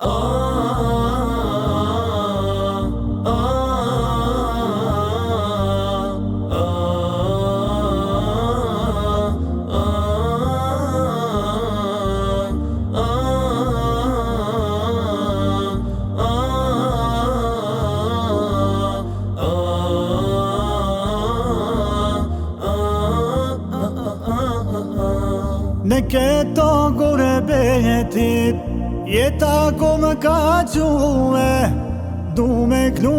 A a a a a Jeta ko më ka gjuhe, du me knu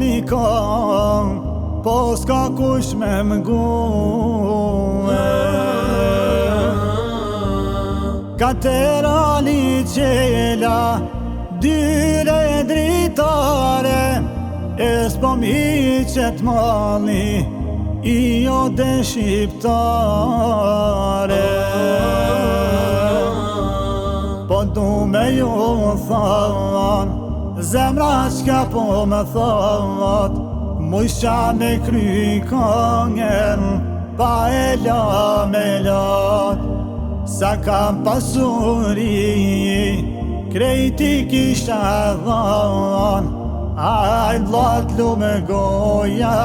një kam, po s'ka kush me më guhe. Ka të rani qela, dyre e dritare, e s'pom mi qëtë mali, i o të shqiptare. shqiptare du me ju thonë Zemra qka po me thot Mu isha me kry kongen Pa e la me lot Sa kam pasuri Krejti kisha dhon A i blot lu me goja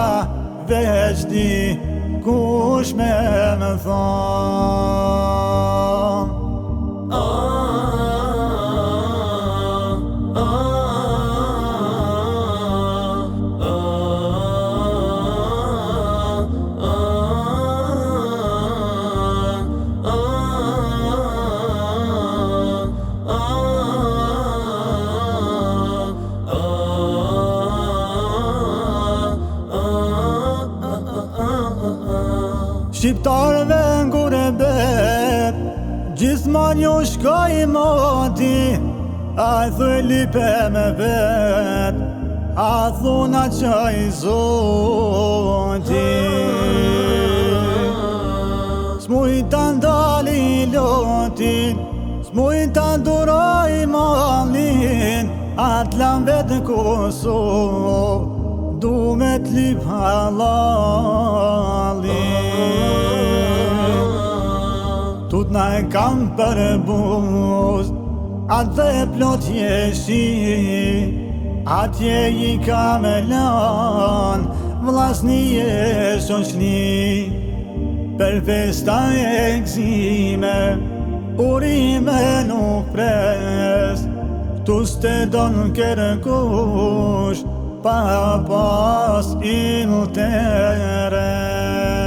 veç di kush me më thon Shqiptarëve ngure bet Gjithë ma një shka i moti A i thuj lipe me vet A thuna që i zoti Smuj të ndali i lotin Smuj të ndura i malin A t'lam vetë në Kosovë Du me t'lip halalin na e kam për e buz Atë dhe plot jeshi Atje i kam e lan Vlasni e shoshni Për festa e gzime me nuk pres Tu s'te don kërkush Pa pas il tërës